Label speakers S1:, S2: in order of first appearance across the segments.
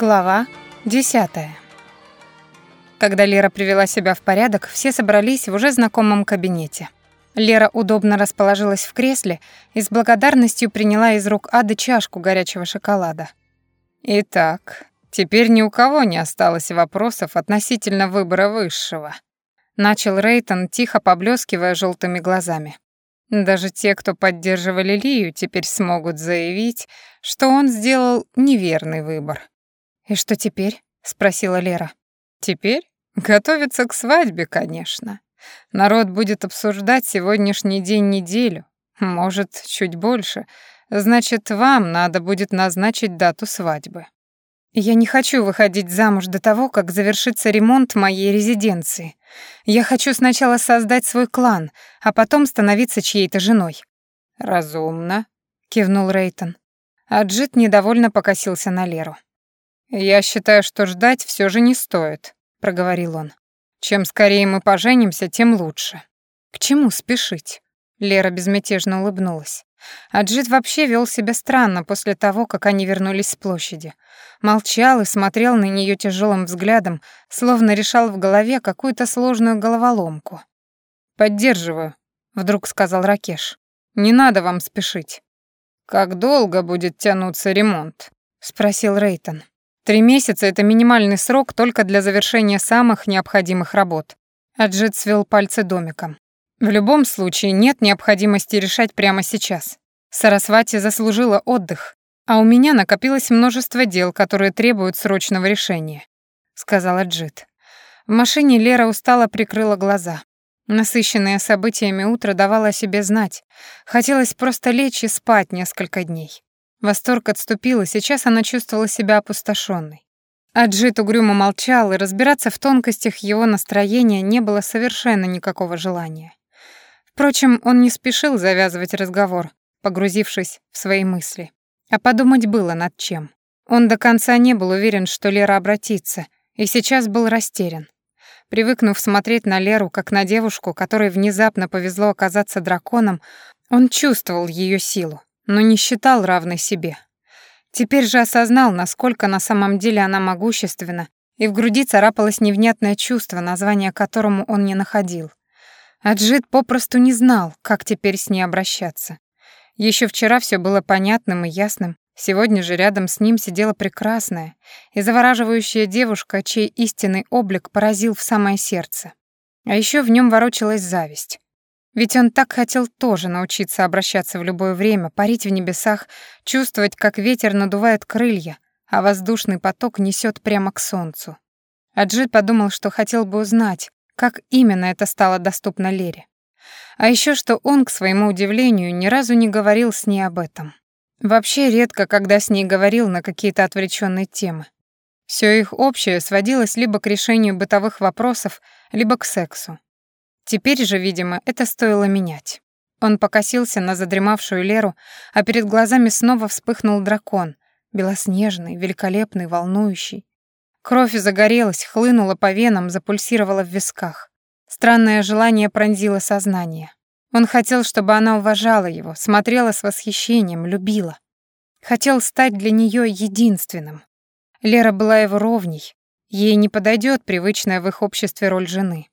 S1: Глава 10. Когда Лера привела себя в порядок, все собрались в уже знакомом кабинете. Лера удобно расположилась в кресле и с благодарностью приняла из рук Ады чашку горячего шоколада. «Итак, теперь ни у кого не осталось вопросов относительно выбора высшего», начал Рейтон, тихо поблескивая желтыми глазами. Даже те, кто поддерживали Лию, теперь смогут заявить, что он сделал неверный выбор. «И что теперь?» — спросила Лера. «Теперь? Готовиться к свадьбе, конечно. Народ будет обсуждать сегодняшний день неделю, может, чуть больше. Значит, вам надо будет назначить дату свадьбы». «Я не хочу выходить замуж до того, как завершится ремонт моей резиденции. Я хочу сначала создать свой клан, а потом становиться чьей-то женой».
S2: «Разумно», — кивнул Рейтон.
S1: Аджит недовольно покосился на Леру.
S2: «Я считаю, что ждать все же не стоит», — проговорил он. «Чем скорее мы поженимся, тем лучше».
S1: «К чему спешить?» Лера безмятежно улыбнулась. Аджит вообще вел себя странно после того, как они вернулись с площади. Молчал и смотрел на нее тяжелым взглядом, словно решал в голове какую-то сложную головоломку.
S2: «Поддерживаю», — вдруг сказал Ракеш. «Не надо вам спешить». «Как долго будет тянуться ремонт?» — спросил Рейтон.
S1: Три месяца — это минимальный срок только для завершения самых необходимых работ. Аджит свел пальцы домиком. В любом случае нет необходимости решать прямо сейчас. Сарасвати заслужила отдых, а у меня накопилось множество дел, которые требуют срочного решения, сказала Аджит. В машине Лера устало прикрыла глаза. Насыщенное событиями утро давало о себе знать. Хотелось просто лечь и спать несколько дней. Восторг отступил, и сейчас она чувствовала себя опустошенной. Аджит угрюмо молчал, и разбираться в тонкостях его настроения не было совершенно никакого желания. Впрочем, он не спешил завязывать разговор, погрузившись в свои мысли. А подумать было над чем. Он до конца не был уверен, что Лера обратится, и сейчас был растерян. Привыкнув смотреть на Леру как на девушку, которой внезапно повезло оказаться драконом, он чувствовал ее силу но не считал равной себе. Теперь же осознал, насколько на самом деле она могущественна, и в груди царапалось невнятное чувство, название которому он не находил. Аджит попросту не знал, как теперь с ней обращаться. Еще вчера все было понятным и ясным, сегодня же рядом с ним сидела прекрасная и завораживающая девушка, чей истинный облик поразил в самое сердце. А еще в нем ворочалась зависть. Ведь он так хотел тоже научиться обращаться в любое время, парить в небесах, чувствовать, как ветер надувает крылья, а воздушный поток несет прямо к солнцу. Аджит подумал, что хотел бы узнать, как именно это стало доступно Лере. А еще что он, к своему удивлению, ни разу не говорил с ней об этом. Вообще редко, когда с ней говорил на какие-то отвлеченные темы. Все их общее сводилось либо к решению бытовых вопросов, либо к сексу. Теперь же, видимо, это стоило менять. Он покосился на задремавшую Леру, а перед глазами снова вспыхнул дракон, белоснежный, великолепный, волнующий. Кровь загорелась, хлынула по венам, запульсировала в висках. Странное желание пронзило сознание. Он хотел, чтобы она уважала его, смотрела с восхищением, любила. Хотел стать для нее единственным. Лера была его ровней. Ей не подойдет привычная в их обществе роль жены.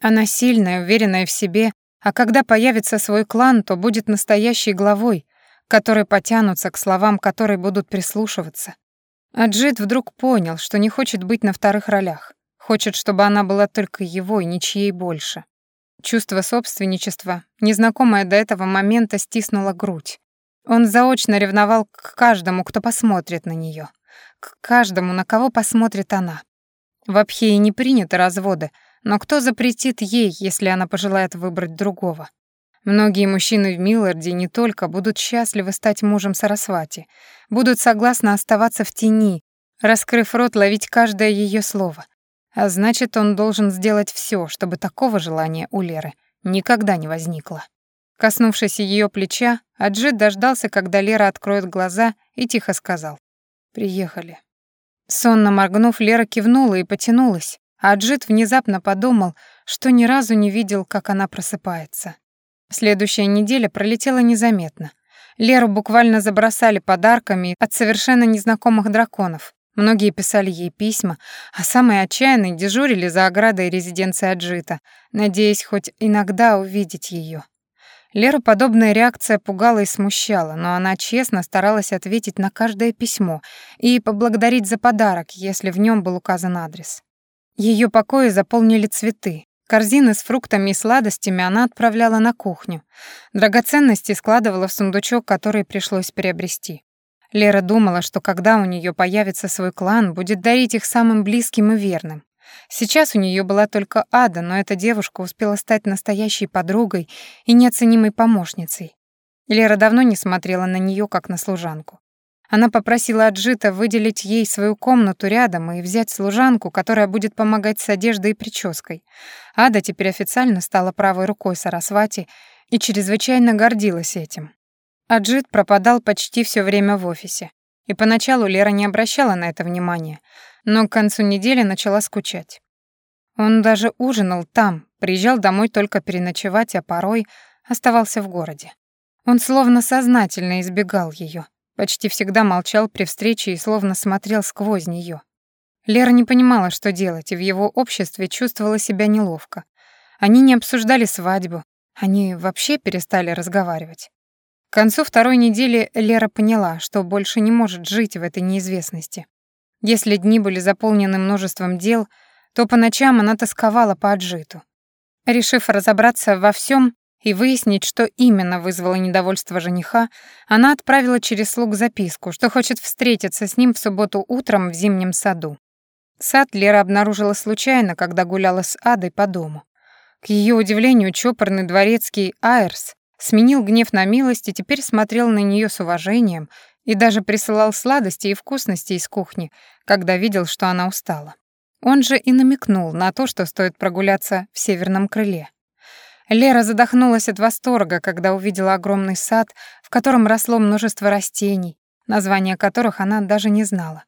S1: Она сильная, уверенная в себе, а когда появится свой клан, то будет настоящей главой, которые потянутся к словам, которые будут прислушиваться. Аджит вдруг понял, что не хочет быть на вторых ролях. Хочет, чтобы она была только его и ничьей больше. Чувство собственничества, незнакомое до этого момента, стиснуло грудь. Он заочно ревновал к каждому, кто посмотрит на нее, к каждому, на кого посмотрит она. В Абхее не приняты разводы, но кто запретит ей, если она пожелает выбрать другого? Многие мужчины в Милларде не только будут счастливы стать мужем Сарасвати, будут согласны оставаться в тени, раскрыв рот ловить каждое ее слово. А значит, он должен сделать все, чтобы такого желания у Леры никогда не возникло. Коснувшись ее плеча, Аджит дождался, когда Лера откроет глаза, и тихо сказал «Приехали». Сонно моргнув, Лера кивнула и потянулась, Аджит внезапно подумал, что ни разу не видел, как она просыпается. Следующая неделя пролетела незаметно. Леру буквально забросали подарками от совершенно незнакомых драконов. Многие писали ей письма, а самые отчаянные дежурили за оградой резиденции Аджита, надеясь хоть иногда увидеть ее. Леру подобная реакция пугала и смущала, но она честно старалась ответить на каждое письмо и поблагодарить за подарок, если в нем был указан адрес. Ее покои заполнили цветы. Корзины с фруктами и сладостями она отправляла на кухню. Драгоценности складывала в сундучок, который пришлось приобрести. Лера думала, что когда у нее появится свой клан, будет дарить их самым близким и верным. Сейчас у нее была только Ада, но эта девушка успела стать настоящей подругой и неоценимой помощницей. Лера давно не смотрела на нее как на служанку. Она попросила Аджита выделить ей свою комнату рядом и взять служанку, которая будет помогать с одеждой и прической. Ада теперь официально стала правой рукой Сарасвати и чрезвычайно гордилась этим. Аджит пропадал почти все время в офисе. И поначалу Лера не обращала на это внимания, но к концу недели начала скучать. Он даже ужинал там, приезжал домой только переночевать, а порой оставался в городе. Он словно сознательно избегал ее, почти всегда молчал при встрече и словно смотрел сквозь нее. Лера не понимала, что делать, и в его обществе чувствовала себя неловко. Они не обсуждали свадьбу, они вообще перестали разговаривать. К концу второй недели Лера поняла, что больше не может жить в этой неизвестности. Если дни были заполнены множеством дел, то по ночам она тосковала по отжиту. Решив разобраться во всем и выяснить, что именно вызвало недовольство жениха, она отправила через слуг записку, что хочет встретиться с ним в субботу утром в зимнем саду. Сад Лера обнаружила случайно, когда гуляла с Адой по дому. К ее удивлению, чопорный дворецкий Айрс сменил гнев на милость и теперь смотрел на нее с уважением и даже присылал сладости и вкусности из кухни, когда видел, что она устала. Он же и намекнул на то, что стоит прогуляться в северном крыле. Лера задохнулась от восторга, когда увидела огромный сад, в котором росло множество растений, названия которых она даже не знала.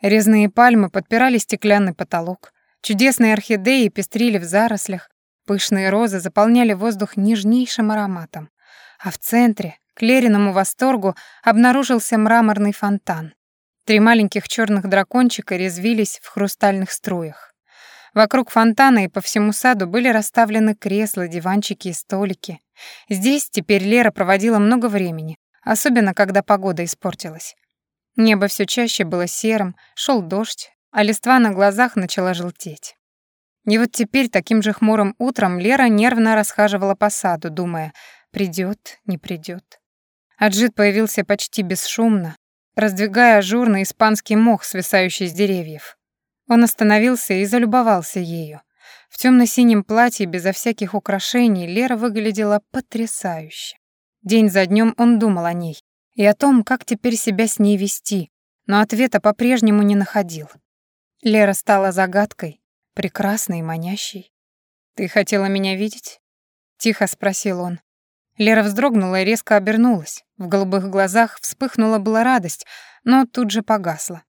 S1: Резные пальмы подпирали стеклянный потолок, чудесные орхидеи пестрили в зарослях, Пышные розы заполняли воздух нежнейшим ароматом, а в центре, к Лериному восторгу, обнаружился мраморный фонтан. Три маленьких черных дракончика резвились в хрустальных струях. Вокруг фонтана и по всему саду были расставлены кресла, диванчики и столики. Здесь теперь Лера проводила много времени, особенно когда погода испортилась. Небо все чаще было серым, шел дождь, а листва на глазах начала желтеть. И вот теперь таким же хмурым утром Лера нервно расхаживала по саду, думая, придет, не придет. Аджит появился почти бесшумно, раздвигая ажурный испанский мох, свисающий с деревьев. Он остановился и залюбовался ею. В темно-синем платье безо всяких украшений Лера выглядела потрясающе. День за днем он думал о ней и о том, как теперь себя с ней вести, но ответа по-прежнему не находил. Лера стала загадкой, прекрасный и манящий. «Ты хотела меня видеть?» — тихо спросил он. Лера вздрогнула и резко обернулась. В голубых глазах вспыхнула была радость, но тут же погасла.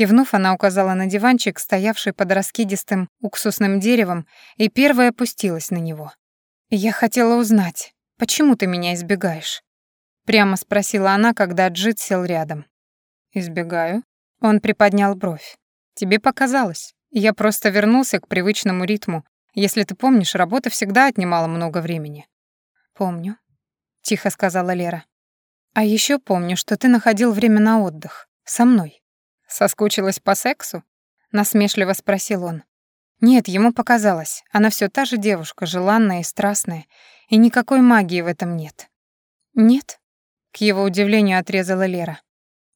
S1: Кивнув, она указала на диванчик, стоявший под раскидистым уксусным деревом, и первая опустилась на него. «Я хотела узнать, почему ты меня избегаешь?» Прямо спросила она, когда Джит сел рядом. «Избегаю?» Он приподнял бровь. «Тебе показалось. Я просто вернулся к привычному ритму. Если ты помнишь, работа всегда отнимала много времени. Помню, тихо сказала Лера. А еще помню, что ты находил время на отдых со мной. Соскучилась по сексу? насмешливо спросил он. Нет, ему показалось. Она все та же девушка, желанная и страстная, и никакой магии в этом нет. Нет? К его удивлению отрезала Лера.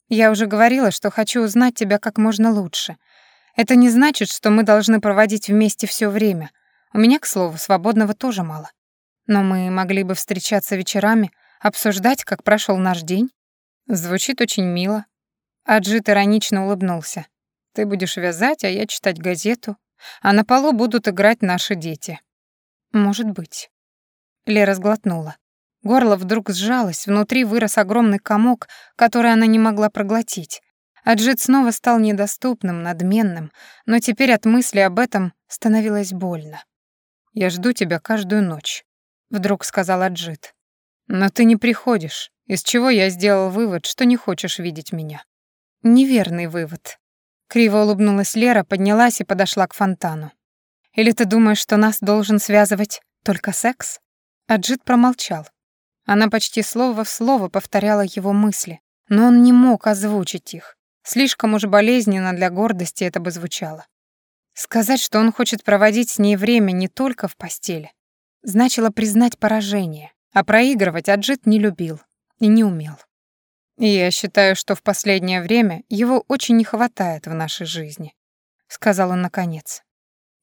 S1: Я уже говорила, что хочу узнать тебя как можно лучше, это не значит, что мы должны проводить вместе все время. У меня, к слову, свободного тоже мало. Но мы могли бы встречаться вечерами, обсуждать, как прошел наш день. Звучит очень мило. Аджит иронично улыбнулся. Ты будешь вязать, а я читать газету, а на полу будут играть наши дети. Может быть. Лера сглотнула. Горло вдруг сжалось, внутри вырос огромный комок, который она не могла проглотить. Аджит снова стал недоступным, надменным, но теперь от мысли об этом становилось больно. «Я жду тебя каждую ночь», — вдруг сказал Аджит. «Но ты не приходишь, из чего я сделал вывод, что не хочешь видеть меня». «Неверный вывод». Криво улыбнулась Лера, поднялась и подошла к фонтану. «Или ты думаешь, что нас должен связывать только секс?» Аджит промолчал. Она почти слово в слово повторяла его мысли, но он не мог озвучить их. Слишком уж болезненно для гордости это бы звучало. Сказать, что он хочет проводить с ней время не только в постели, значило признать поражение, а проигрывать Аджит не любил и не умел. Я считаю, что в последнее время его очень не хватает в нашей жизни, сказал он наконец.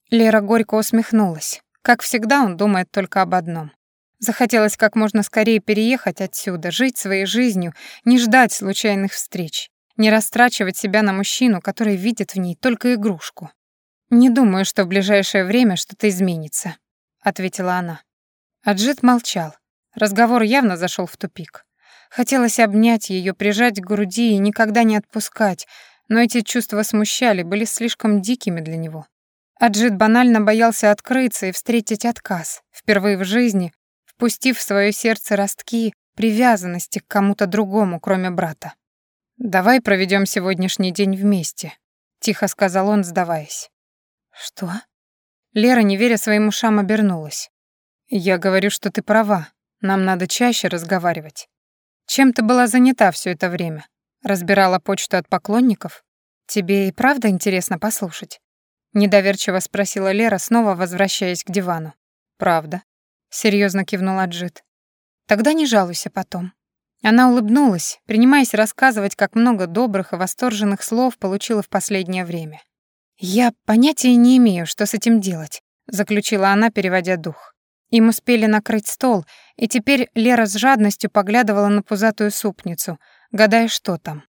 S1: Лера горько усмехнулась. Как всегда, он думает только об одном. Захотелось как можно скорее переехать отсюда, жить своей жизнью, не ждать случайных встреч, не растрачивать себя на мужчину, который видит в ней только игрушку. «Не думаю, что в ближайшее время что-то изменится», — ответила она. Аджит молчал. Разговор явно зашел в тупик. Хотелось обнять ее, прижать к груди и никогда не отпускать, но эти чувства смущали, были слишком дикими для него. Аджит банально боялся открыться и встретить отказ, впервые в жизни, впустив в свое сердце ростки привязанности к кому-то другому, кроме брата. «Давай проведем сегодняшний день вместе», — тихо сказал он, сдаваясь. «Что?» Лера, не веря своим ушам, обернулась. «Я говорю, что ты права. Нам надо чаще разговаривать. Чем ты была занята все это время? Разбирала почту от поклонников? Тебе и правда интересно послушать?» Недоверчиво спросила Лера, снова возвращаясь к дивану. «Правда», — серьезно кивнула Джит. «Тогда не жалуйся потом». Она улыбнулась, принимаясь рассказывать, как много добрых и восторженных слов получила в последнее время. «Я понятия не имею, что с этим делать», — заключила она, переводя дух. Им успели накрыть стол, и теперь Лера с жадностью поглядывала на пузатую супницу, гадая, что там.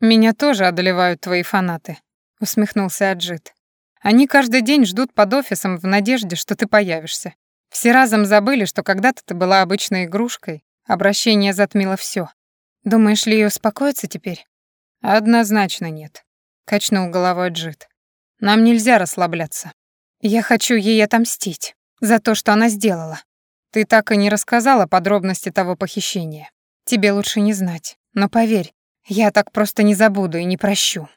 S1: «Меня тоже одолевают твои фанаты», — усмехнулся Аджит. «Они каждый день ждут под офисом в надежде, что ты появишься. Все разом забыли, что когда-то ты была обычной игрушкой, обращение затмило все. Думаешь ли, успокоится теперь?» «Однозначно нет», — качнул головой Аджит. Нам нельзя расслабляться. Я хочу ей отомстить за то, что она сделала. Ты так и не рассказала подробности того похищения. Тебе лучше не знать. Но поверь, я так просто не забуду и не прощу.